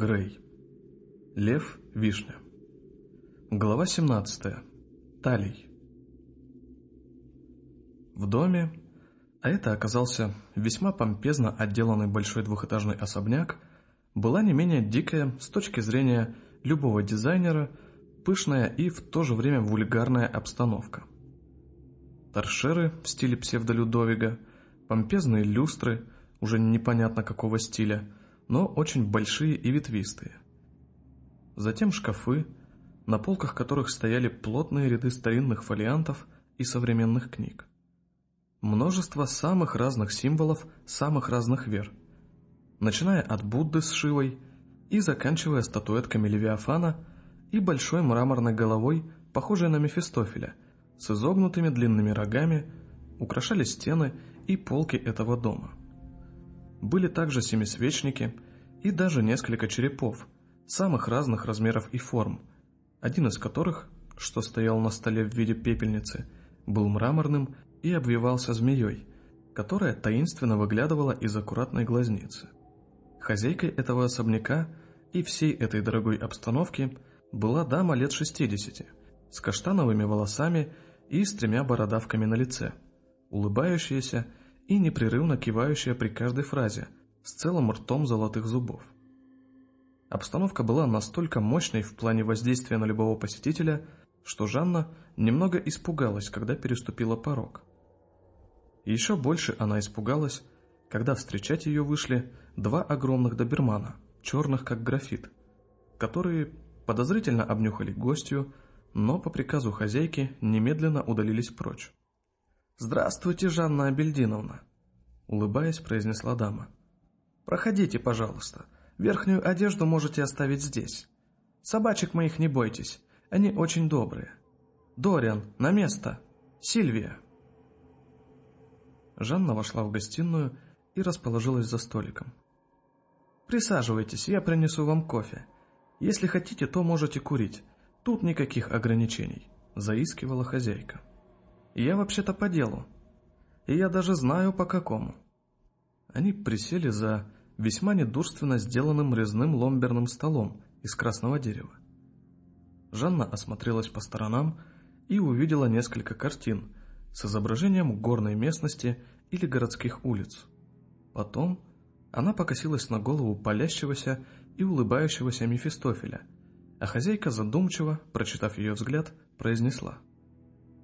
Грей. Лев, вишня. Глава 17. Талий. В доме, а это оказался весьма помпезно отделанный большой двухэтажный особняк, была не менее дикая с точки зрения любого дизайнера, пышная и в то же время вульгарная обстановка. Торшеры в стиле псевдолюдовига, помпезные люстры, уже непонятно какого стиля – но очень большие и ветвистые. Затем шкафы, на полках которых стояли плотные ряды старинных фолиантов и современных книг. Множество самых разных символов самых разных вер, начиная от Будды с Шивой и заканчивая статуэтками Левиафана и большой мраморной головой, похожей на Мефистофеля, с изогнутыми длинными рогами, украшали стены и полки этого дома. Были также семисвечники и даже несколько черепов, самых разных размеров и форм, один из которых, что стоял на столе в виде пепельницы, был мраморным и обвивался змеей, которая таинственно выглядывала из аккуратной глазницы. Хозяйкой этого особняка и всей этой дорогой обстановки была дама лет 60, с каштановыми волосами и с тремя бородавками на лице, улыбающаяся и непрерывно кивающая при каждой фразе, с целым ртом золотых зубов. Обстановка была настолько мощной в плане воздействия на любого посетителя, что Жанна немного испугалась, когда переступила порог. Еще больше она испугалась, когда встречать ее вышли два огромных добермана, черных как графит, которые подозрительно обнюхали гостью, но по приказу хозяйки немедленно удалились прочь. «Здравствуйте, Жанна Абельдиновна!» Улыбаясь, произнесла дама. «Проходите, пожалуйста. Верхнюю одежду можете оставить здесь. Собачек моих не бойтесь, они очень добрые. Дориан, на место! Сильвия!» Жанна вошла в гостиную и расположилась за столиком. «Присаживайтесь, я принесу вам кофе. Если хотите, то можете курить. Тут никаких ограничений», — заискивала хозяйка. Я вообще-то по делу. И я даже знаю по какому. Они присели за весьма недурственно сделанным резным ломберным столом из красного дерева. Жанна осмотрелась по сторонам и увидела несколько картин с изображением горной местности или городских улиц. Потом она покосилась на голову палящегося и улыбающегося Мефистофеля, а хозяйка задумчиво, прочитав ее взгляд, произнесла —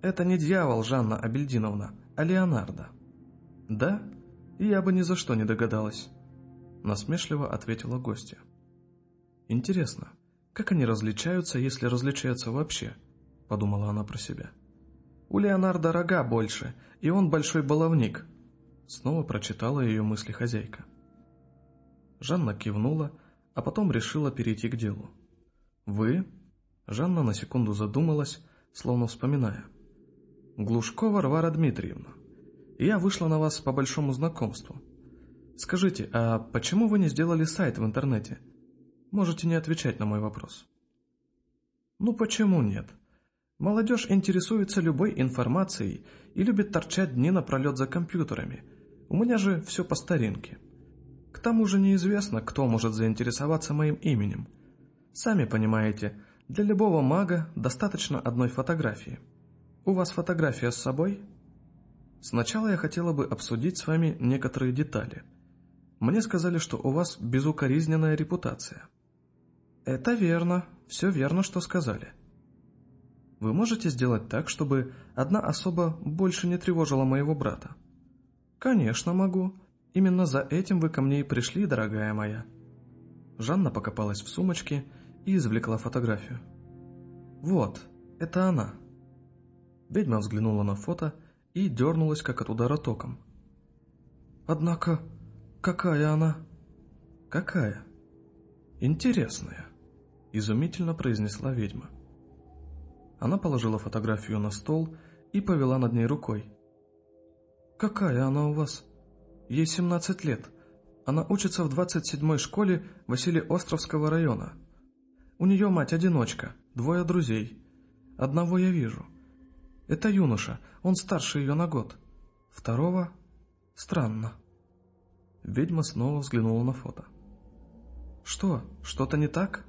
это не дьявол, Жанна Абельдиновна, а Леонардо. Да? Я бы ни за что не догадалась. Насмешливо ответила гостья. Интересно, как они различаются, если различаются вообще? Подумала она про себя. У Леонардо рога больше, и он большой баловник. Снова прочитала ее мысли хозяйка. Жанна кивнула, а потом решила перейти к делу. «Вы?» Жанна на секунду задумалась, словно вспоминая. Глушкова Варвара Дмитриевна. Я вышла на вас по большому знакомству. Скажите, а почему вы не сделали сайт в интернете? Можете не отвечать на мой вопрос. Ну почему нет? Молодежь интересуется любой информацией и любит торчать дни напролет за компьютерами. У меня же все по старинке. К тому же неизвестно, кто может заинтересоваться моим именем. Сами понимаете, для любого мага достаточно одной фотографии – у вас фотография с собой? Сначала я хотела бы обсудить с вами некоторые детали. Мне сказали, что у вас безукоризненная репутация. Это верно, все верно, что сказали. Вы можете сделать так, чтобы одна особа больше не тревожила моего брата? Конечно, могу. Именно за этим вы ко мне и пришли, дорогая моя. Жанна покопалась в сумочке и извлекла фотографию. Вот, это она. Ведьма взглянула на фото и дернулась, как от удара током. «Однако, какая она?» «Какая?» «Интересная», — изумительно произнесла ведьма. Она положила фотографию на стол и повела над ней рукой. «Какая она у вас? Ей 17 лет. Она учится в 27-й школе Василий-Островского района. У нее мать-одиночка, двое друзей. Одного я вижу. Это юноша, он старше ее на год. Второго? Странно. Ведьма снова взглянула на фото. Что, что-то не так?»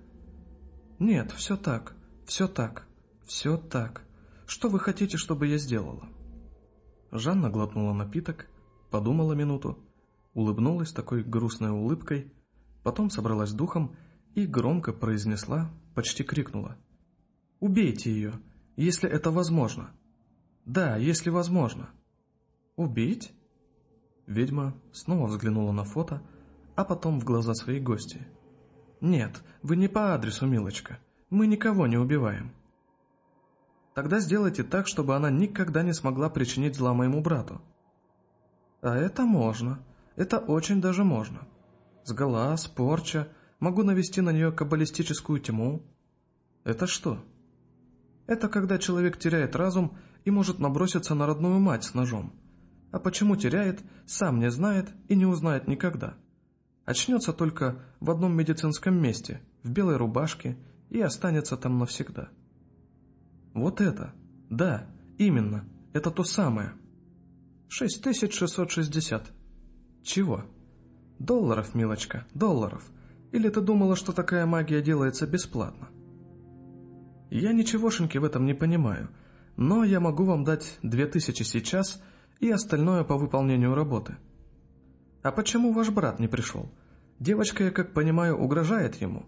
«Нет, все так, все так, все так. Что вы хотите, чтобы я сделала?» Жанна глотнула напиток, подумала минуту, улыбнулась такой грустной улыбкой, потом собралась духом и громко произнесла, почти крикнула. «Убейте ее, если это возможно. Да, если возможно». «Убить?» Ведьма снова взглянула на фото, а потом в глаза своей гости. «Нет, вы не по адресу, милочка. Мы никого не убиваем». Тогда сделайте так, чтобы она никогда не смогла причинить зла моему брату. А это можно. Это очень даже можно. Сглаз, порча, могу навести на нее каббалистическую тьму. Это что? Это когда человек теряет разум и может наброситься на родную мать с ножом. А почему теряет, сам не знает и не узнает никогда. Очнется только в одном медицинском месте, в белой рубашке, и останется там навсегда. Вот это. Да, именно. Это то самое. 6660. Чего? Долларов, милочка, долларов. Или ты думала, что такая магия делается бесплатно? Я ничегошеньки в этом не понимаю, но я могу вам дать 2000 сейчас и остальное по выполнению работы. А почему ваш брат не пришел? Девочка, я как понимаю, угрожает ему.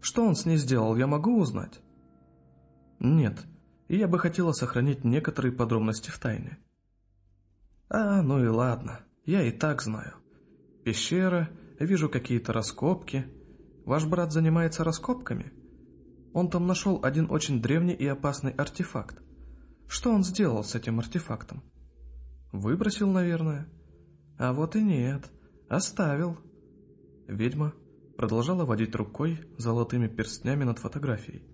Что он с ней сделал, я могу узнать? Нет, и я бы хотела сохранить некоторые подробности в тайне. А, ну и ладно, я и так знаю. Пещера, вижу какие-то раскопки. Ваш брат занимается раскопками? Он там нашел один очень древний и опасный артефакт. Что он сделал с этим артефактом? Выбросил, наверное. А вот и нет, оставил. Ведьма продолжала водить рукой золотыми перстнями над фотографией.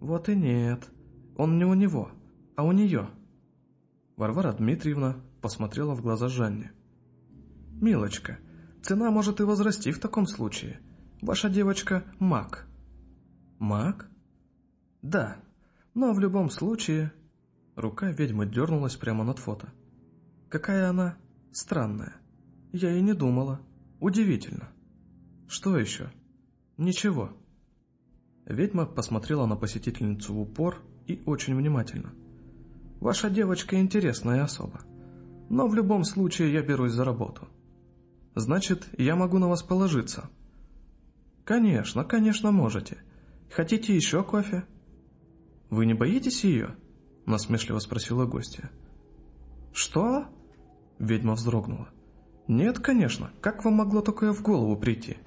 «Вот и нет. Он не у него, а у нее». Варвара Дмитриевна посмотрела в глаза Жанне. «Милочка, цена может и возрасти в таком случае. Ваша девочка – маг». «Маг?» «Да, но в любом случае...» Рука ведьмы дернулась прямо над фото. «Какая она странная. Я и не думала. Удивительно. Что еще?» «Ничего». Ведьма посмотрела на посетительницу в упор и очень внимательно. «Ваша девочка интересная особа, но в любом случае я берусь за работу. Значит, я могу на вас положиться?» «Конечно, конечно можете. Хотите еще кофе?» «Вы не боитесь ее?» – насмешливо спросила гостья. «Что?» – ведьма вздрогнула. «Нет, конечно, как вам могло такое в голову прийти?»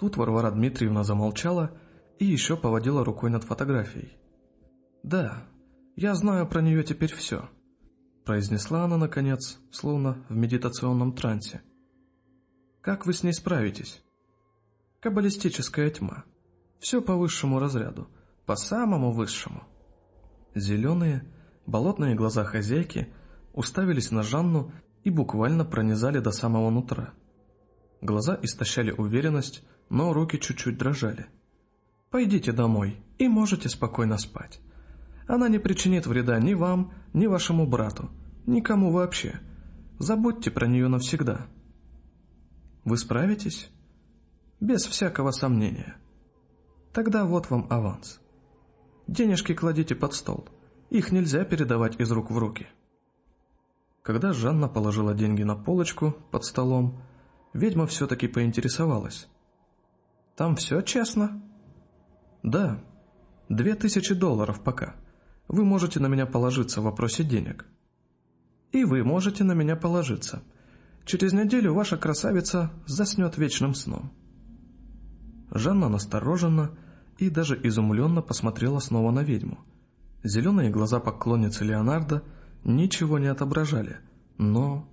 Тут Варвара Дмитриевна замолчала и еще поводила рукой над фотографией. «Да, я знаю про нее теперь все», — произнесла она, наконец, словно в медитационном трансе. «Как вы с ней справитесь?» «Каббалистическая тьма. Все по высшему разряду, по самому высшему». Зеленые, болотные глаза хозяйки уставились на Жанну и буквально пронизали до самого нутра. Глаза истощали уверенность, но руки чуть-чуть дрожали. Пойдите домой и можете спокойно спать. Она не причинит вреда ни вам, ни вашему брату, никому вообще. Забудьте про нее навсегда. Вы справитесь? Без всякого сомнения. Тогда вот вам аванс. Денежки кладите под стол. Их нельзя передавать из рук в руки. Когда Жанна положила деньги на полочку под столом, ведьма все-таки поинтересовалась. «Там все честно?» «Да, две тысячи долларов пока. Вы можете на меня положиться в вопросе денег». «И вы можете на меня положиться. Через неделю ваша красавица заснет вечным сном». Жанна настороженно и даже изумленно посмотрела снова на ведьму. Зеленые глаза поклонницы Леонардо ничего не отображали, но...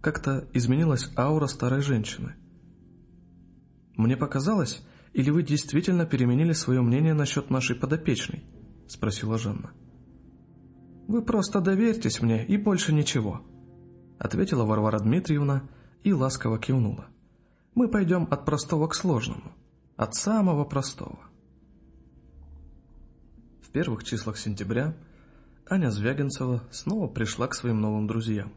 Как-то изменилась аура старой женщины. Мне показалось, или вы действительно переменили свое мнение насчет нашей подопечной?» – спросила Жанна. «Вы просто доверьтесь мне и больше ничего», – ответила Варвара Дмитриевна и ласково кивнула. «Мы пойдем от простого к сложному, от самого простого». Первых числах сентября Аня Звягинцева снова пришла к своим новым друзьям.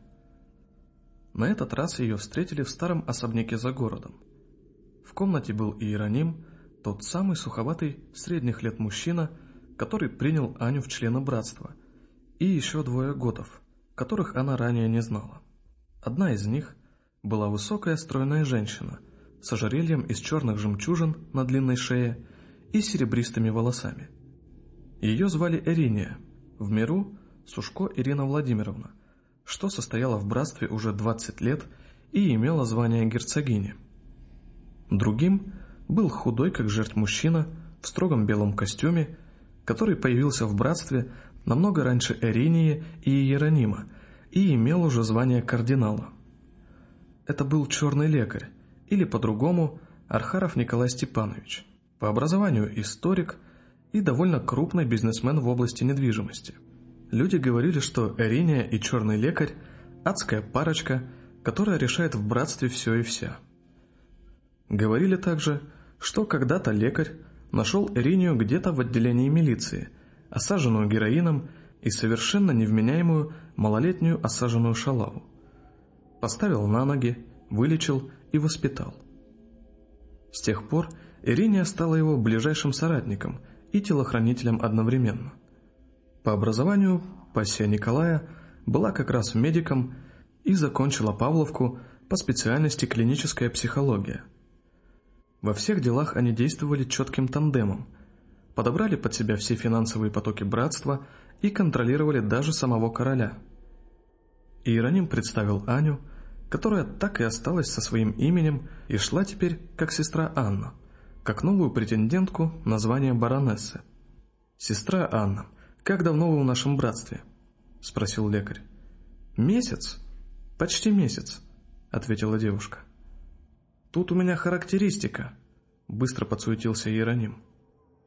На этот раз ее встретили в старом особняке за городом – В комнате был Иероним, тот самый суховатый средних лет мужчина, который принял Аню в члены братства, и еще двое готов, которых она ранее не знала. Одна из них была высокая стройная женщина с ожерельем из черных жемчужин на длинной шее и серебристыми волосами. Ее звали Эриния, в миру Сушко Ирина Владимировна, что состояла в братстве уже 20 лет и имела звание герцогини. Другим был худой, как жертв мужчина, в строгом белом костюме, который появился в братстве намного раньше Эринии и Иеронима и имел уже звание кардинала. Это был черный лекарь, или по-другому Архаров Николай Степанович, по образованию историк и довольно крупный бизнесмен в области недвижимости. Люди говорили, что Эриния и черный лекарь – адская парочка, которая решает в братстве все и вся. Говорили также, что когда-то лекарь нашел Эринию где-то в отделении милиции, осаженную героином и совершенно невменяемую малолетнюю осаженную шалаву. Поставил на ноги, вылечил и воспитал. С тех пор Ириния стала его ближайшим соратником и телохранителем одновременно. По образованию пассия Николая была как раз медиком и закончила Павловку по специальности клиническая психология. Во всех делах они действовали четким тандемом, подобрали под себя все финансовые потоки братства и контролировали даже самого короля. Иероним представил Аню, которая так и осталась со своим именем и шла теперь как сестра Анна, как новую претендентку на звание баронессы. «Сестра Анна, как давно вы в нашем братстве?» – спросил лекарь. «Месяц? Почти месяц», – ответила девушка. «Тут у меня характеристика», – быстро подсуетился Иероним.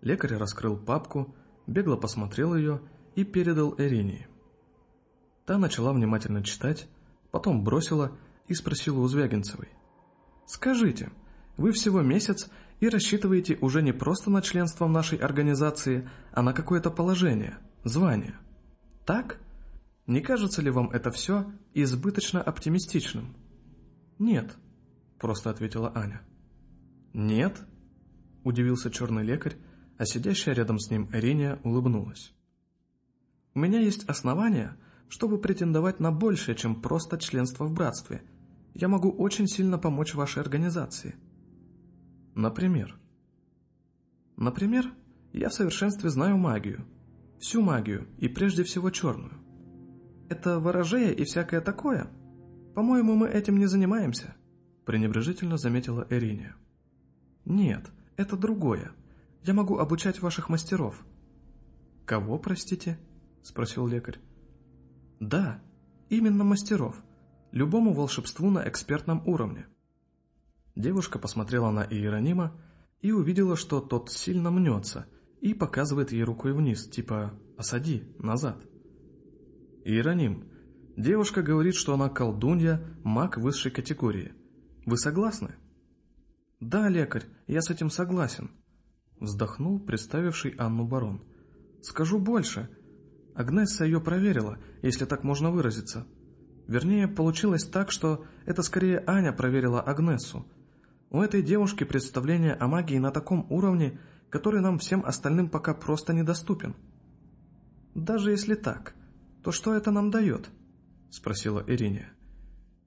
Лекарь раскрыл папку, бегло посмотрел ее и передал Эринии. Та начала внимательно читать, потом бросила и спросила у Звягинцевой. «Скажите, вы всего месяц и рассчитываете уже не просто на членство в нашей организации, а на какое-то положение, звание. Так? Не кажется ли вам это все избыточно оптимистичным?» «Нет», — просто ответила Аня. «Нет?» — удивился черный лекарь, а сидящая рядом с ним Ириния улыбнулась. «У меня есть основания, чтобы претендовать на большее, чем просто членство в братстве — я могу очень сильно помочь вашей организации. Например? Например, я в совершенстве знаю магию. Всю магию, и прежде всего черную. Это ворожея и всякое такое? По-моему, мы этим не занимаемся, пренебрежительно заметила Эриния. Нет, это другое. Я могу обучать ваших мастеров. Кого, простите? Спросил лекарь. Да, именно мастеров любому волшебству на экспертном уровне. Девушка посмотрела на Иеронима и увидела, что тот сильно мнется и показывает ей рукой вниз, типа «осади, назад». «Иероним, девушка говорит, что она колдунья, маг высшей категории. Вы согласны?» «Да, лекарь, я с этим согласен», — вздохнул представивший Анну барон. «Скажу больше. Агнесса ее проверила, если так можно выразиться». Вернее, получилось так, что это скорее Аня проверила Агнесу. У этой девушки представление о магии на таком уровне, который нам всем остальным пока просто недоступен. «Даже если так, то что это нам дает?» – спросила Ириния.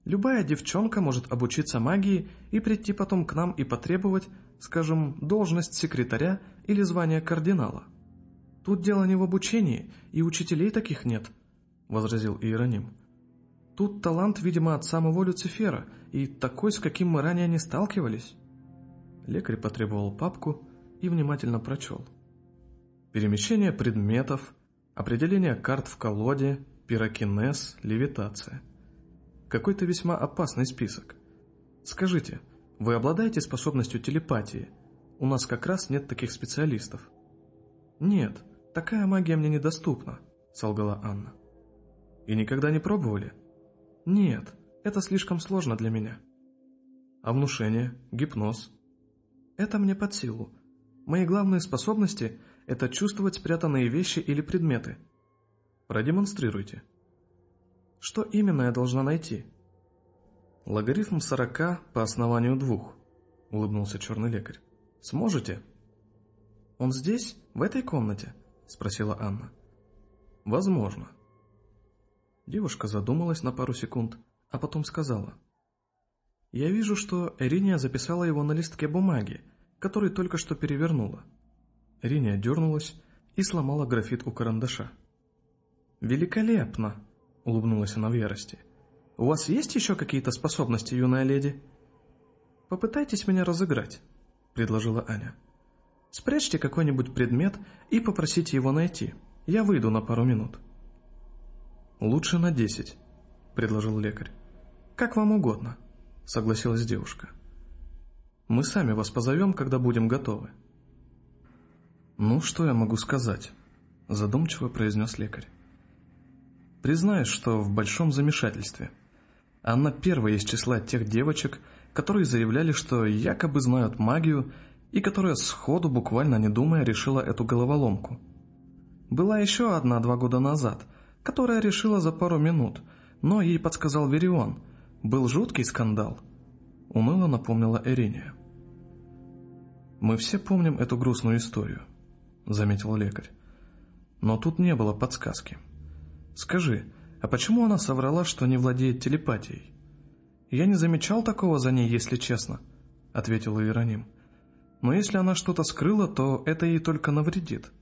«Любая девчонка может обучиться магии и прийти потом к нам и потребовать, скажем, должность секретаря или звание кардинала. Тут дело не в обучении, и учителей таких нет», – возразил Иероним. Тут талант, видимо, от самого Люцифера, и такой, с каким мы ранее не сталкивались. Лекарь потребовал папку и внимательно прочел. Перемещение предметов, определение карт в колоде, пирокинез, левитация. Какой-то весьма опасный список. Скажите, вы обладаете способностью телепатии? У нас как раз нет таких специалистов. Нет, такая магия мне недоступна, солгала Анна. И никогда не пробовали? Нет, это слишком сложно для меня. А внушение, гипноз? Это мне под силу. Мои главные способности – это чувствовать спрятанные вещи или предметы. Продемонстрируйте. Что именно я должна найти? Логарифм 40 по основанию двух. улыбнулся черный лекарь. «Сможете?» «Он здесь, в этой комнате?» — спросила Анна. «Возможно». Девушка задумалась на пару секунд, а потом сказала. «Я вижу, что Эриния записала его на листке бумаги, который только что перевернула». Эриния дернулась и сломала графит у карандаша. «Великолепно!» — улыбнулась она в ярости. «У вас есть еще какие-то способности, юная леди?» «Попытайтесь меня разыграть», — предложила Аня. «Спрячьте какой-нибудь предмет и попросите его найти. Я выйду на пару минут». «Лучше на десять», — предложил лекарь. «Как вам угодно», — согласилась девушка. «Мы сами вас позовем, когда будем готовы». «Ну, что я могу сказать?» — задумчиво произнес лекарь. «Признаюсь, что в большом замешательстве. Она первая из числа тех девочек, которые заявляли, что якобы знают магию, и которая сходу, буквально не думая, решила эту головоломку. Была еще одна два года назад, которая решила за пару минут, но ей подсказал Верион. Был жуткий скандал. Уныло напомнила Эриния. «Мы все помним эту грустную историю», — заметил лекарь. «Но тут не было подсказки. Скажи, а почему она соврала, что не владеет телепатией?» «Я не замечал такого за ней, если честно», — ответил Иероним. «Но если она что-то скрыла, то это ей только навредит».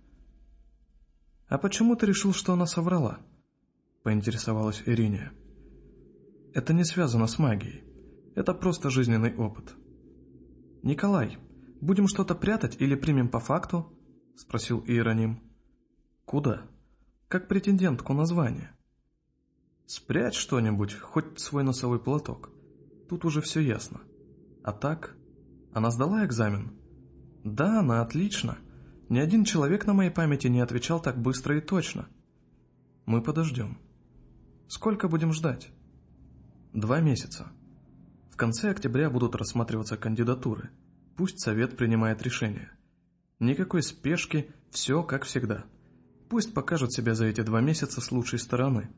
«А почему ты решил, что она соврала?» — поинтересовалась Ириния. «Это не связано с магией. Это просто жизненный опыт». «Николай, будем что-то прятать или примем по факту?» — спросил Иероним. «Куда?» «Как претендентку на звание». «Спрячь что-нибудь, хоть свой носовой платок. Тут уже все ясно. А так? Она сдала экзамен? Да, она отлично. Ни один человек на моей памяти не отвечал так быстро и точно. Мы подождем. Сколько будем ждать? Два месяца. В конце октября будут рассматриваться кандидатуры. Пусть совет принимает решение. Никакой спешки, все как всегда. Пусть покажут себя за эти два месяца с лучшей стороны.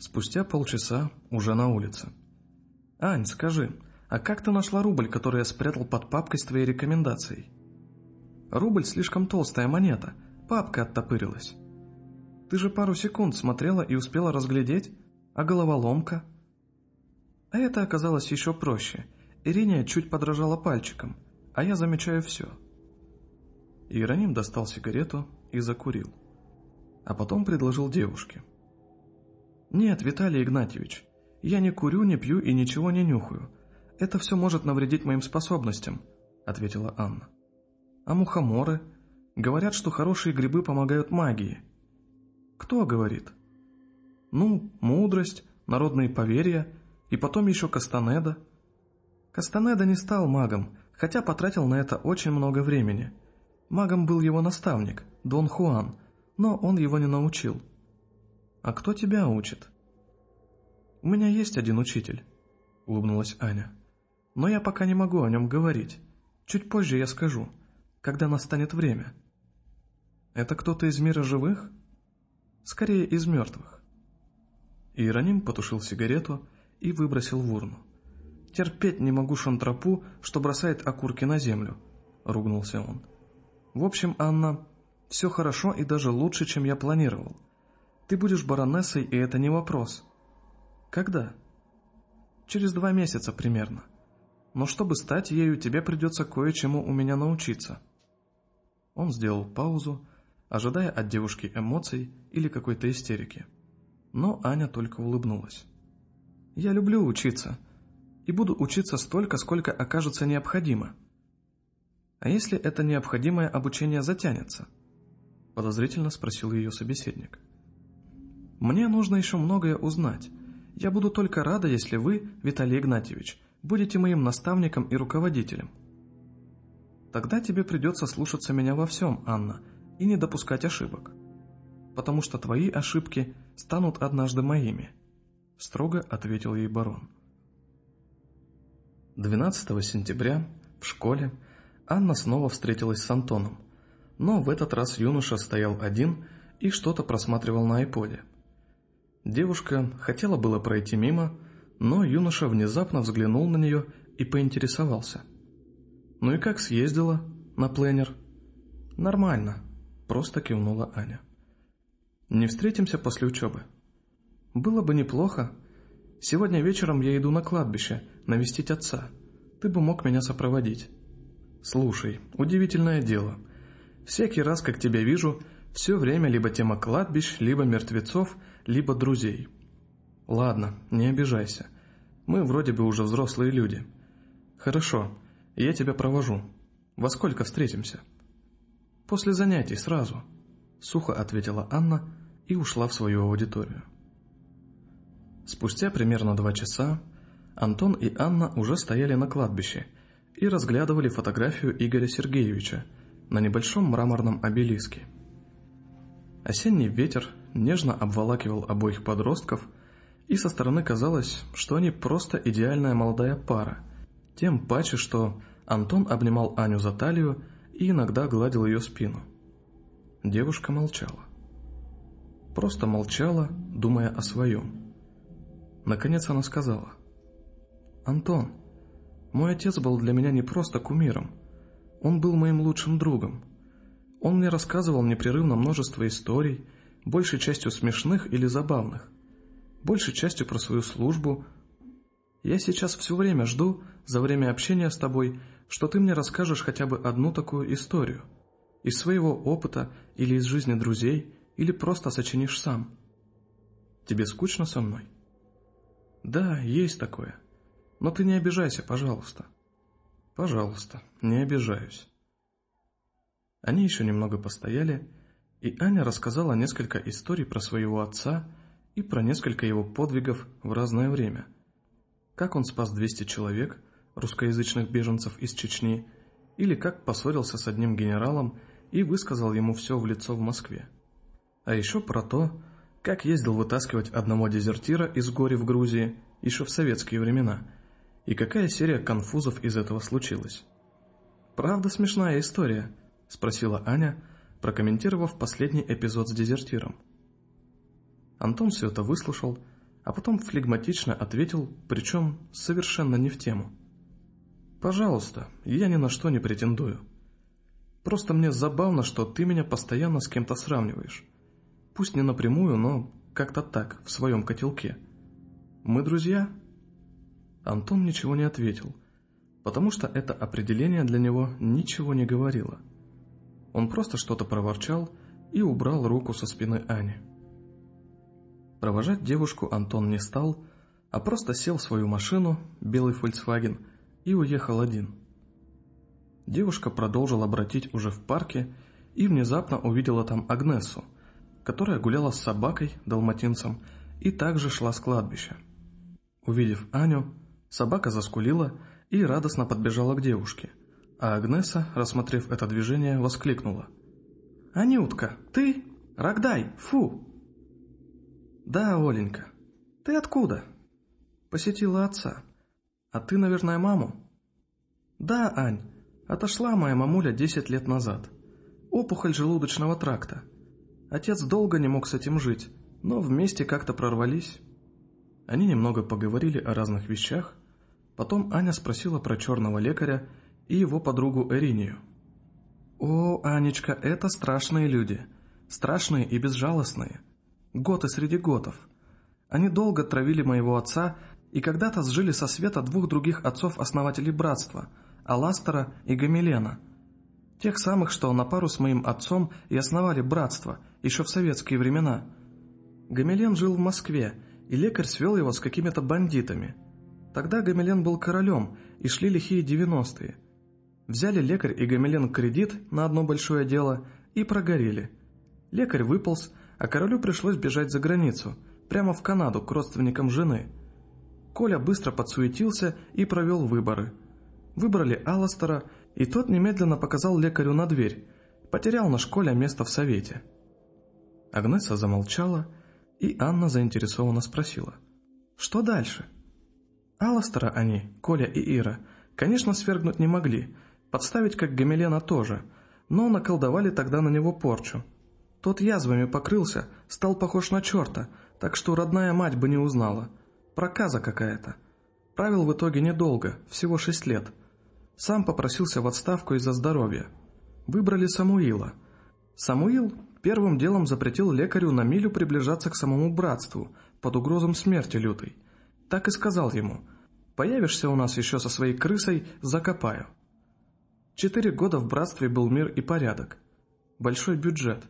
Спустя полчаса уже на улице. «Ань, скажи, а как ты нашла рубль, который я спрятал под папкой с твоей рекомендацией?» «Рубль слишком толстая монета, папка оттопырилась». «Ты же пару секунд смотрела и успела разглядеть, а головоломка?» А это оказалось еще проще. Ириния чуть подражала пальчиком, а я замечаю все. Иероним достал сигарету и закурил. А потом предложил девушке. «Нет, Виталий Игнатьевич, я не курю, не пью и ничего не нюхаю. Это все может навредить моим способностям», — ответила Анна. «А мухоморы? Говорят, что хорошие грибы помогают магии». «Кто говорит?» «Ну, мудрость, народные поверья и потом еще Кастанеда». Кастанеда не стал магом, хотя потратил на это очень много времени. Магом был его наставник, Дон Хуан, но он его не научил. «А кто тебя учит?» «У меня есть один учитель», — улыбнулась Аня. «Но я пока не могу о нем говорить. Чуть позже я скажу, когда настанет время». «Это кто-то из мира живых?» «Скорее, из мертвых». Иероним потушил сигарету и выбросил в урну. «Терпеть не могу шантропу, что бросает окурки на землю», — ругнулся он. «В общем, Анна, все хорошо и даже лучше, чем я планировал. Ты будешь баронессой, и это не вопрос. Когда? Через два месяца примерно. Но чтобы стать ею, тебе придется кое-чему у меня научиться. Он сделал паузу, ожидая от девушки эмоций или какой-то истерики. Но Аня только улыбнулась. «Я люблю учиться, и буду учиться столько, сколько окажется необходимо. А если это необходимое обучение затянется?» Подозрительно спросил ее собеседник. «Мне нужно еще многое узнать, я буду только рада, если вы, Виталий Игнатьевич, будете моим наставником и руководителем. Тогда тебе придется слушаться меня во всем, Анна, и не допускать ошибок. Потому что твои ошибки станут однажды моими», — строго ответил ей барон. 12 сентября в школе Анна снова встретилась с Антоном, но в этот раз юноша стоял один и что-то просматривал на айподе. Девушка хотела было пройти мимо, но юноша внезапно взглянул на нее и поинтересовался. «Ну и как съездила на пленер?» «Нормально», — просто кивнула Аня. «Не встретимся после учебы?» «Было бы неплохо. Сегодня вечером я иду на кладбище навестить отца. Ты бы мог меня сопроводить». «Слушай, удивительное дело. Всякий раз, как тебя вижу, все время либо тема кладбищ, либо мертвецов, либо друзей. Ладно, не обижайся. Мы вроде бы уже взрослые люди. Хорошо, я тебя провожу. Во сколько встретимся?» «После занятий, сразу», — сухо ответила Анна и ушла в свою аудиторию. Спустя примерно два часа Антон и Анна уже стояли на кладбище и разглядывали фотографию Игоря Сергеевича на небольшом мраморном обелиске. Осенний ветер нежно обволакивал обоих подростков, и со стороны казалось, что они просто идеальная молодая пара, тем паче, что Антон обнимал Аню за талию и иногда гладил ее спину. Девушка молчала. Просто молчала, думая о своем. Наконец она сказала. «Антон, мой отец был для меня не просто кумиром. Он был моим лучшим другом. Он мне рассказывал непрерывно множество историй, большей частью смешных или забавных, большей частью про свою службу. Я сейчас все время жду, за время общения с тобой, что ты мне расскажешь хотя бы одну такую историю. Из своего опыта или из жизни друзей, или просто сочинишь сам. Тебе скучно со мной?» «Да, есть такое. Но ты не обижайся, пожалуйста». «Пожалуйста, не обижаюсь». Они еще немного постояли, и Аня рассказала несколько историй про своего отца и про несколько его подвигов в разное время. Как он спас 200 человек, русскоязычных беженцев из Чечни, или как поссорился с одним генералом и высказал ему все в лицо в Москве. А еще про то, как ездил вытаскивать одного дезертира из гори в Грузии еще в советские времена, и какая серия конфузов из этого случилась. «Правда смешная история?» – спросила Аня, прокомментировав последний эпизод с дезертиром. Антон все это выслушал, а потом флегматично ответил, причем совершенно не в тему. «Пожалуйста, я ни на что не претендую. Просто мне забавно, что ты меня постоянно с кем-то сравниваешь. Пусть не напрямую, но как-то так, в своем котелке. Мы друзья?» Антон ничего не ответил, потому что это определение для него ничего не говорило. Он просто что-то проворчал и убрал руку со спины Ани. Провожать девушку Антон не стал, а просто сел в свою машину, белый Volkswagen, и уехал один. Девушка продолжила обратить уже в парке и внезапно увидела там Агнесу – которая гуляла с собакой, далматинцем, и также шла с кладбища. Увидев Аню, собака заскулила и радостно подбежала к девушке, а Агнеса, рассмотрев это движение, воскликнула. «Анютка, ты? Рогдай, фу!» «Да, Оленька. Ты откуда?» «Посетила отца. А ты, наверное, маму?» «Да, Ань. Отошла моя мамуля десять лет назад. Опухоль желудочного тракта. Отец долго не мог с этим жить, но вместе как-то прорвались. Они немного поговорили о разных вещах, потом Аня спросила про черного лекаря и его подругу Эринию. «О, Анечка, это страшные люди, страшные и безжалостные. Готы среди готов. Они долго травили моего отца и когда-то сжили со света двух других отцов-основателей братства, Аластера и Гамилена – Тех самых, что на пару с моим отцом и основали братство, еще в советские времена. Гамилен жил в Москве, и лекарь свел его с какими-то бандитами. Тогда Гамилен был королем, и шли лихие девяностые. Взяли лекарь и Гамилен кредит на одно большое дело и прогорели. Лекарь выполз, а королю пришлось бежать за границу, прямо в Канаду к родственникам жены. Коля быстро подсуетился и провел выборы. Выбрали Алластера, и тот немедленно показал лекарю на дверь, потерял на школе место в совете. Агнеса замолчала, и Анна заинтересованно спросила. «Что дальше?» Алластера они, Коля и Ира, конечно, свергнуть не могли, подставить как Гамелена тоже, но наколдовали тогда на него порчу. Тот язвами покрылся, стал похож на черта, так что родная мать бы не узнала. Проказа какая-то. Правил в итоге недолго, всего шесть лет. Сам попросился в отставку из-за здоровья. Выбрали Самуила. Самуил первым делом запретил лекарю на милю приближаться к самому братству, под угрозом смерти лютой. Так и сказал ему, «Появишься у нас еще со своей крысой, закопаю». Четыре года в братстве был мир и порядок. Большой бюджет.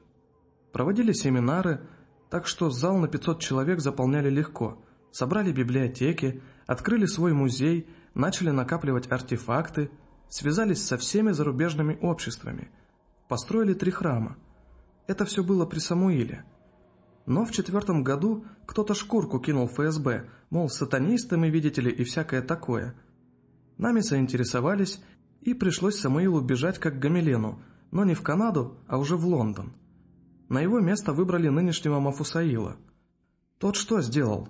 Проводили семинары, так что зал на 500 человек заполняли легко. Собрали библиотеки, открыли свой музей, начали накапливать артефакты, связались со всеми зарубежными обществами. Построили три храма. Это все было при Самуиле. Но в четвертом году кто-то шкурку кинул ФСБ, мол, сатанисты мы, видите ли, и всякое такое. Нами заинтересовались, и пришлось Самуилу бежать как Гамелену, но не в Канаду, а уже в Лондон. На его место выбрали нынешнего Мафусаила. Тот что сделал?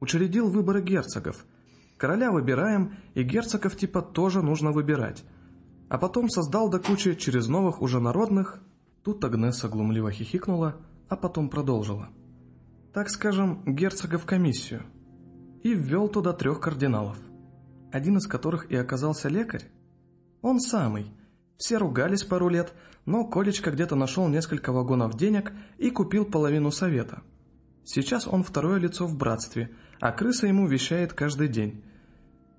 Учредил выборы герцогов. Короля выбираем, и герцогов типа тоже нужно выбирать. А потом создал до кучи через новых уже народных... Тут Агнеса глумливо хихикнула, а потом продолжила. Так скажем, герцога в комиссию. И ввел туда трех кардиналов. Один из которых и оказался лекарь. Он самый. Все ругались пару лет, но Колечка где-то нашел несколько вагонов денег и купил половину совета. Сейчас он второе лицо в братстве, а крыса ему вещает каждый день.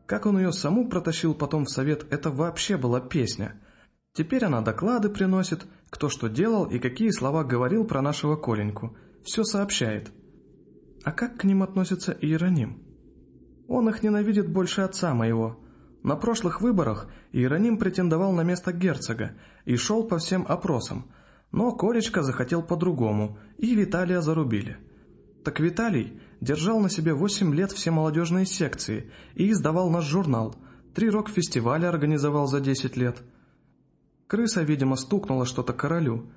Как он ее саму протащил потом в совет, это вообще была песня. Теперь она доклады приносит, кто что делал и какие слова говорил про нашего Коленьку. Все сообщает. А как к ним относится Иероним? Он их ненавидит больше отца моего – на прошлых выборах Иероним претендовал на место герцога и шел по всем опросам, но Колечка захотел по-другому, и Виталия зарубили. Так Виталий держал на себе 8 лет все молодежные секции и издавал наш журнал, три рок-фестиваля организовал за 10 лет. Крыса, видимо, стукнула что-то королю.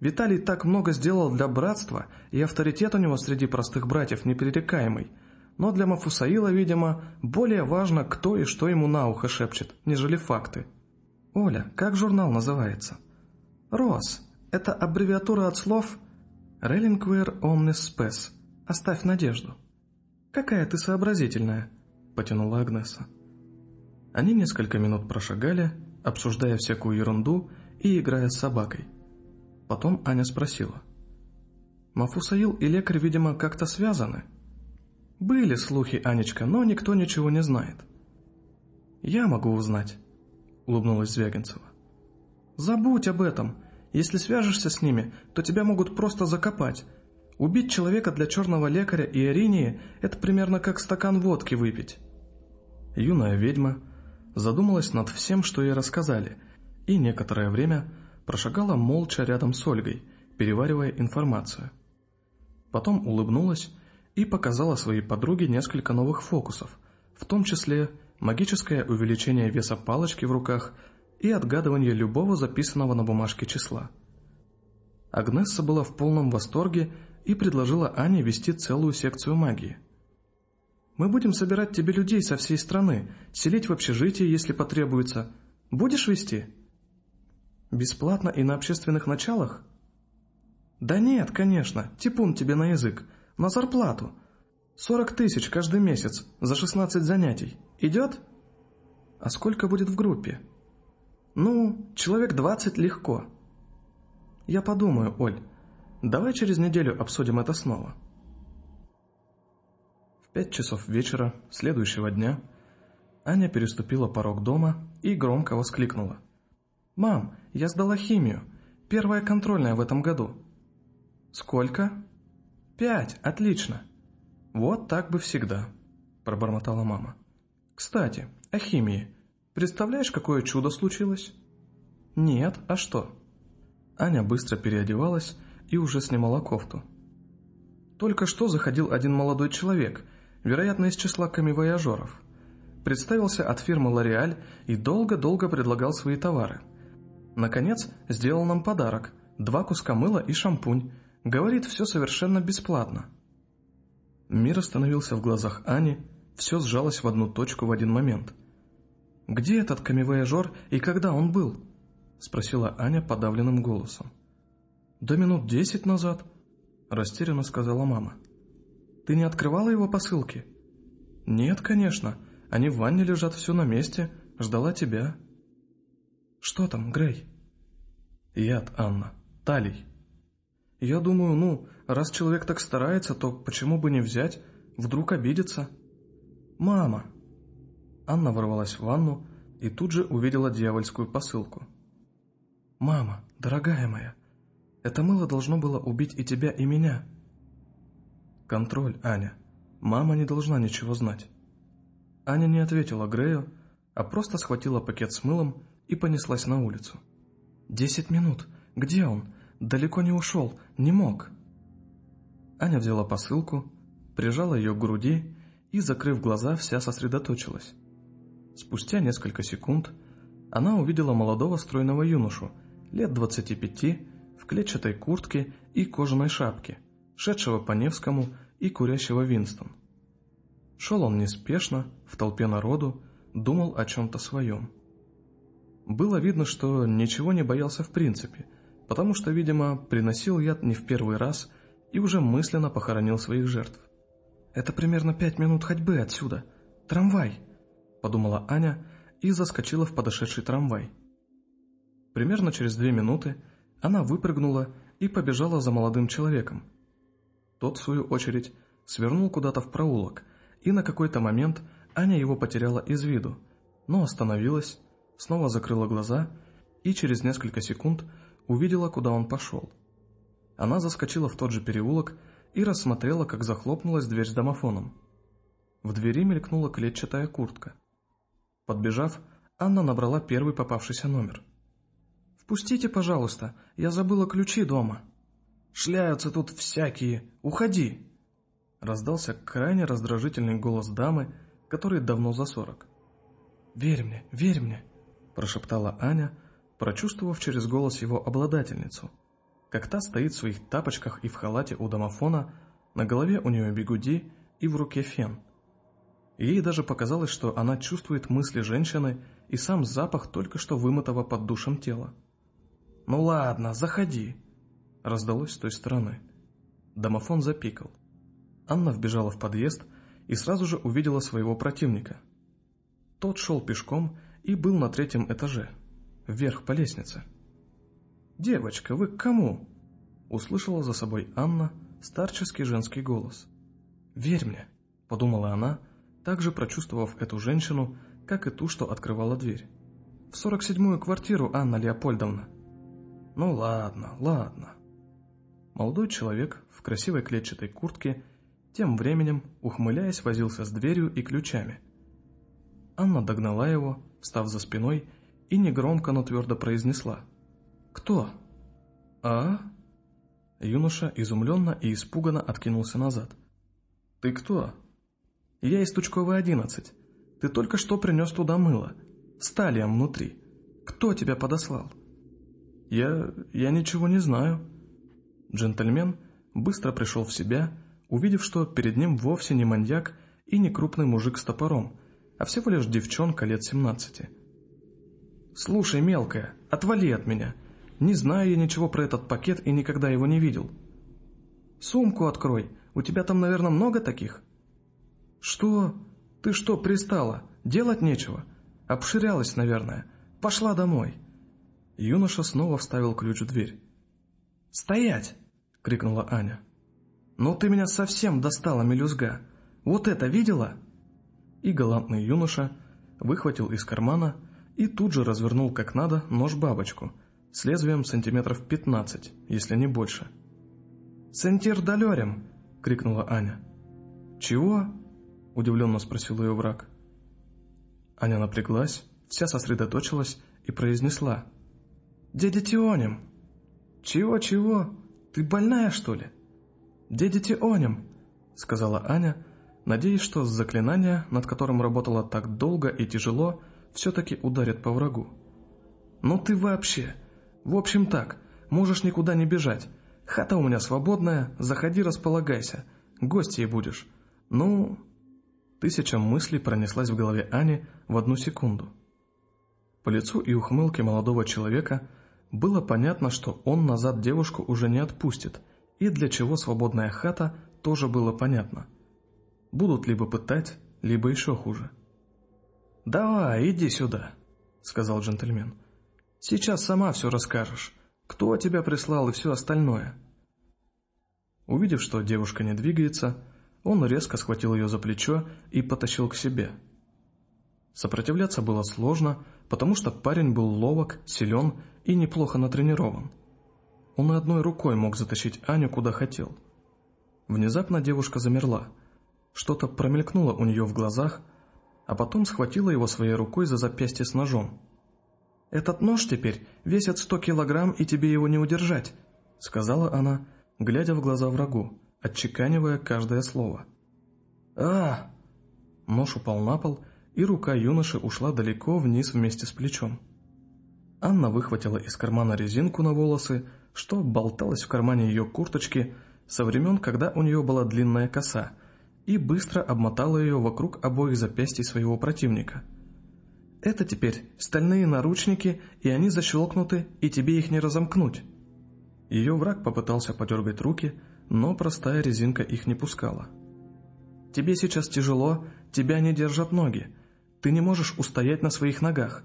Виталий так много сделал для братства, и авторитет у него среди простых братьев непререкаемый – но для Мафусаила, видимо, более важно, кто и что ему на ухо шепчет, нежели факты. «Оля, как журнал называется?» «Рос. Это аббревиатура от слов «Relinquer omnis spes» – «Оставь надежду». «Какая ты сообразительная», – потянула Агнеса. Они несколько минут прошагали, обсуждая всякую ерунду и играя с собакой. Потом Аня спросила. «Мафусаил и лекарь, видимо, как-то связаны?» «Были слухи, Анечка, но никто ничего не знает». «Я могу узнать», — улыбнулась Звягинцева. «Забудь об этом. Если свяжешься с ними, то тебя могут просто закопать. Убить человека для черного лекаря и Аринии – это примерно как стакан водки выпить». Юная ведьма задумалась над всем, что ей рассказали, и некоторое время прошагала молча рядом с Ольгой, переваривая информацию. Потом улыбнулась и показала своей подруге несколько новых фокусов, в том числе магическое увеличение веса палочки в руках и отгадывание любого записанного на бумажке числа. Агнесса была в полном восторге и предложила Ане вести целую секцию магии. «Мы будем собирать тебе людей со всей страны, селить в общежитии, если потребуется. Будешь вести?» «Бесплатно и на общественных началах?» «Да нет, конечно, типун тебе на язык. На зарплату. Сорок тысяч каждый месяц за шестнадцать занятий. Идет? А сколько будет в группе? Ну, человек двадцать легко. Я подумаю, Оль. Давай через неделю обсудим это снова. В пять часов вечера следующего дня Аня переступила порог дома и громко воскликнула. «Мам, я сдала химию. Первая контрольная в этом году». «Сколько?» «Пять, отлично!» «Вот так бы всегда», – пробормотала мама. «Кстати, о химии. Представляешь, какое чудо случилось?» «Нет, а что?» Аня быстро переодевалась и уже снимала кофту. Только что заходил один молодой человек, вероятно, из числа камевояжеров. Представился от фирмы «Лореаль» и долго-долго предлагал свои товары. Наконец, сделал нам подарок – два куска мыла и шампунь – Говорит, все совершенно бесплатно. Мир остановился в глазах Ани, все сжалось в одну точку в один момент. «Где этот камевояжер и когда он был?» – спросила Аня подавленным голосом. «Да минут десять назад», – растерянно сказала мама. «Ты не открывала его посылки?» «Нет, конечно. Они в ванне лежат все на месте, ждала тебя». «Что там, Грей?» «Яд, Анна. Талий». «Я думаю, ну, раз человек так старается, то почему бы не взять? Вдруг обидится?» «Мама!» Анна ворвалась в ванну и тут же увидела дьявольскую посылку. «Мама, дорогая моя, это мыло должно было убить и тебя, и меня». «Контроль, Аня. Мама не должна ничего знать». Аня не ответила Грею, а просто схватила пакет с мылом и понеслась на улицу. «Десять минут. Где он? Далеко не ушел. Не мог». Аня взяла посылку, прижала ее к груди и, закрыв глаза, вся сосредоточилась. Спустя несколько секунд она увидела молодого стройного юношу, лет 25, в клетчатой куртке и кожаной шапке, шедшего по Невскому и курящего Винстон. Шел он неспешно, в толпе народу, думал о чем-то своем. Было видно, что ничего не боялся в принципе, потому что, видимо, приносил яд не в первый раз и уже мысленно похоронил своих жертв. «Это примерно пять минут ходьбы отсюда. Трамвай!» – подумала Аня и заскочила в подошедший трамвай. Примерно через две минуты она выпрыгнула и побежала за молодым человеком. Тот, в свою очередь, свернул куда-то в проулок, и на какой-то момент Аня его потеряла из виду, но остановилась, снова закрыла глаза и через несколько секунд увидела, куда он пошел. Она заскочила в тот же переулок и рассмотрела, как захлопнулась дверь с домофоном. В двери мелькнула клетчатая куртка. Подбежав, Анна набрала первый попавшийся номер. «Впустите, пожалуйста, я забыла ключи дома». «Шляются тут всякие, уходи!» Раздался крайне раздражительный голос дамы, которой давно за сорок. «Верь мне, верь мне!» прошептала Аня, прочувствовав через голос его обладательницу – как та стоит в своих тапочках и в халате у домофона, на голове у нее бигуди и в руке фен. Ей даже показалось, что она чувствует мысли женщины и сам запах только что вымытого под душем тела. «Ну ладно, заходи!» раздалось с той стороны. Домофон запикал. Анна вбежала в подъезд и сразу же увидела своего противника. Тот шел пешком и был на третьем этаже, вверх по лестнице. «Девочка, вы к кому?» Услышала за собой Анна старческий женский голос. «Верь мне», — подумала она, также прочувствовав эту женщину, как и ту, что открывала дверь. «В сорок седьмую квартиру, Анна Леопольдовна». «Ну ладно, ладно». Молодой человек в красивой клетчатой куртке тем временем, ухмыляясь, возился с дверью и ключами. Анна догнала его, встав за спиной, и негромко, но твердо произнесла — «Кто?» «А?» Юноша изумленно и испуганно откинулся назад. «Ты кто?» «Я из Тучковой, 11. Ты только что принес туда мыло. С внутри. Кто тебя подослал?» «Я... я ничего не знаю». Джентльмен быстро пришел в себя, увидев, что перед ним вовсе не маньяк и не крупный мужик с топором, а всего лишь девчонка лет семнадцати. «Слушай, мелкая, отвали от меня. Не знаю я ничего про этот пакет и никогда его не видел. Сумку открой, у тебя там, наверное, много таких? Что? Ты что, пристала? Делать нечего? Обширялась, наверное. Пошла домой. Юноша снова вставил ключ в дверь. «Стоять!» — крикнула Аня. «Ну ты меня совсем достала, мелюзга! Вот это видела?» И галантный юноша выхватил из кармана и тут же развернул как надо нож-бабочку — с лезвием сантиметров 15, если не больше. «Сентир долерем!» — крикнула Аня. «Чего?» — удивленно спросил ее враг. Аня напряглась, вся сосредоточилась и произнесла. «Дядя Тионем!» «Чего-чего? Ты больная, что ли?» «Дядя Тионем!» — сказала Аня, надеясь, что заклинание, над которым работала так долго и тяжело, все-таки ударит по врагу. «Ну ты вообще! В общем так, можешь никуда не бежать. Хата у меня свободная, заходи, располагайся. Гостьей будешь. Ну...» Тысяча мыслей пронеслась в голове Ани в одну секунду. По лицу и ухмылке молодого человека было понятно, что он назад девушку уже не отпустит, и для чего свободная хата тоже было понятно. Будут либо пытать, либо еще хуже. «Давай, иди сюда», — сказал джентльмен. «Сейчас сама все расскажешь, кто тебя прислал и все остальное». Увидев, что девушка не двигается, он резко схватил ее за плечо и потащил к себе. Сопротивляться было сложно, потому что парень был ловок, силен и неплохо натренирован. Он и одной рукой мог затащить Аню куда хотел. Внезапно девушка замерла. Что-то промелькнуло у нее в глазах, а потом схватила его своей рукой за запястье с ножом. «Этот нож теперь весит сто килограмм, и тебе его не удержать», — сказала она, глядя в глаза врагу, отчеканивая каждое слово. а Нож упал на пол, и рука юноши ушла далеко вниз вместе с плечом. Анна выхватила из кармана резинку на волосы, что болталась в кармане ее курточки со времен, когда у нее была длинная коса, и быстро обмотала ее вокруг обоих запястий своего противника. «Это теперь стальные наручники, и они защелкнуты, и тебе их не разомкнуть». Ее враг попытался подергать руки, но простая резинка их не пускала. «Тебе сейчас тяжело, тебя не держат ноги, ты не можешь устоять на своих ногах».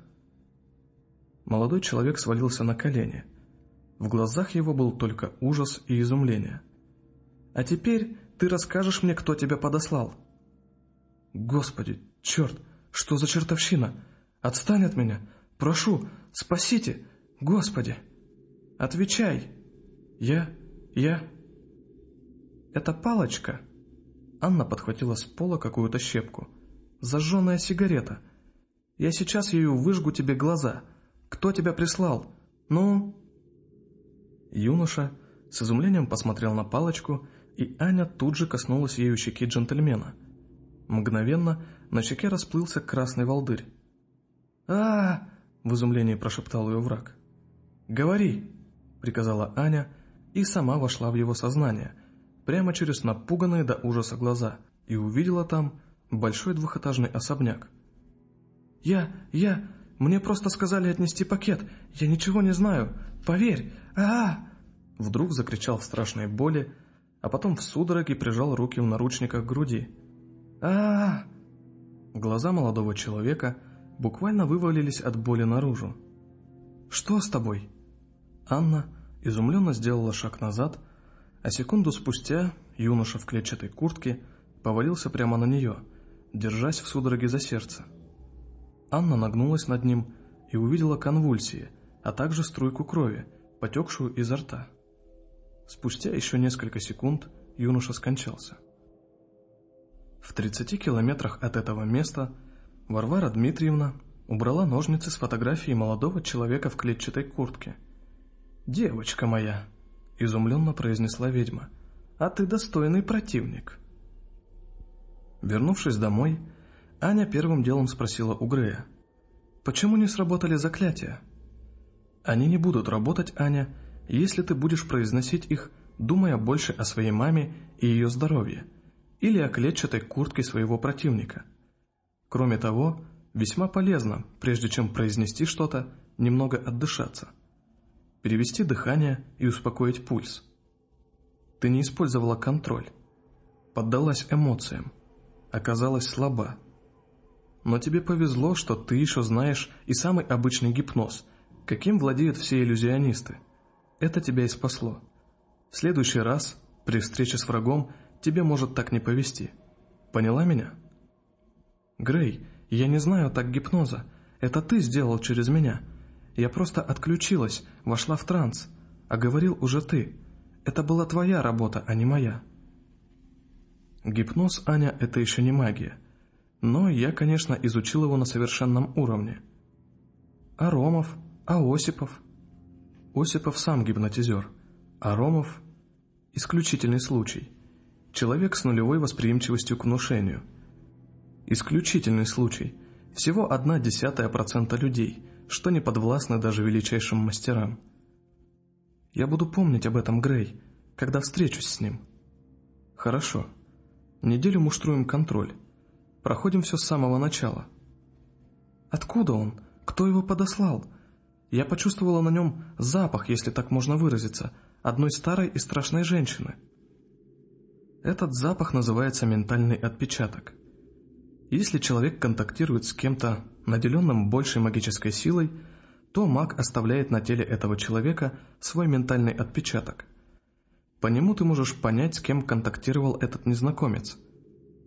Молодой человек свалился на колени. В глазах его был только ужас и изумление. «А теперь ты расскажешь мне, кто тебя подослал». «Господи, черт, что за чертовщина? Отстань от меня! Прошу, спасите! Господи!» «Отвечай!» «Я... я...» «Это палочка?» Анна подхватила с пола какую-то щепку – Зажженная сигарета. Я сейчас ею выжгу тебе глаза. Кто тебя прислал? Ну?» Юноша с изумлением посмотрел на палочку, и Аня тут же коснулась ею щеки джентльмена. Мгновенно на щеке расплылся красный волдырь. а, в изумлении прошептал ее враг. «Говори!» — приказала Аня и сама вошла в его сознание, прямо через напуганные до ужаса глаза, и увидела там большой двухэтажный особняк. «Я... я... мне просто сказали отнести пакет. Я ничего не знаю. Поверь! а, -а, -а Вдруг закричал в страшной боли, а потом в судороге прижал руки в наручниках груди. а, -а, -а Глаза молодого человека буквально вывалились от боли наружу. «Что с тобой?» Анна изумленно сделала шаг назад, а секунду спустя юноша в клетчатой куртке повалился прямо на нее – держась в судороге за сердце. Анна нагнулась над ним и увидела конвульсии, а также струйку крови, потекшую изо рта. Спустя еще несколько секунд юноша скончался. В 30 километрах от этого места Варвара Дмитриевна убрала ножницы с фотографией молодого человека в клетчатой куртке. «Девочка моя!» – изумленно произнесла ведьма. «А ты достойный противник!» Вернувшись домой, Аня первым делом спросила у Грея, «Почему не сработали заклятия?» «Они не будут работать, Аня, если ты будешь произносить их, думая больше о своей маме и ее здоровье, или о клетчатой куртке своего противника. Кроме того, весьма полезно, прежде чем произнести что-то, немного отдышаться. Перевести дыхание и успокоить пульс. Ты не использовала контроль, поддалась эмоциям, оказалась слаба. Но тебе повезло, что ты еще знаешь и самый обычный гипноз, каким владеют все иллюзионисты. Это тебя и спасло. В следующий раз, при встрече с врагом, тебе может так не повезти. Поняла меня? Грей, я не знаю так гипноза. Это ты сделал через меня. Я просто отключилась, вошла в транс. А говорил уже ты. Это была твоя работа, а не моя. Гипноз, Аня, это еще не магия. Но я, конечно, изучил его на совершенном уровне. А Ромов? А Осипов? Осипов сам гипнотизер, а Ромов – исключительный случай. Человек с нулевой восприимчивостью к внушению. Исключительный случай. Всего одна десятая процента людей, что не подвластны даже величайшим мастерам. Я буду помнить об этом, Грей, когда встречусь с ним. Хорошо. Неделю муштруем контроль. Проходим все с самого начала. Откуда он? Кто его подослал? Я почувствовала на нем запах, если так можно выразиться, одной старой и страшной женщины. Этот запах называется ментальный отпечаток. Если человек контактирует с кем-то, наделенным большей магической силой, то маг оставляет на теле этого человека свой ментальный отпечаток. По нему ты можешь понять, с кем контактировал этот незнакомец.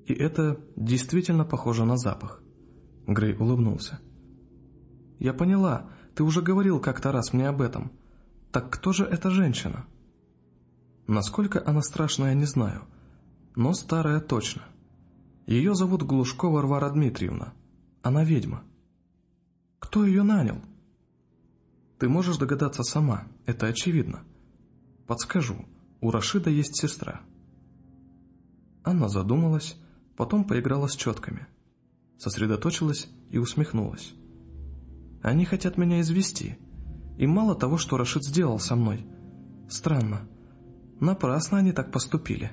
И это действительно похоже на запах. Грей улыбнулся. «Я поняла, ты уже говорил как-то раз мне об этом. Так кто же эта женщина?» Насколько она страшная, не знаю, но старая точно. Ее зовут Глушкова Варвара Дмитриевна. Она ведьма. Кто ее нанял? Ты можешь догадаться сама, это очевидно. Подскажу, у Рашида есть сестра. Анна задумалась, потом поиграла с четками. Сосредоточилась и усмехнулась. Они хотят меня извести. И мало того, что Рашид сделал со мной. Странно. Напрасно они так поступили.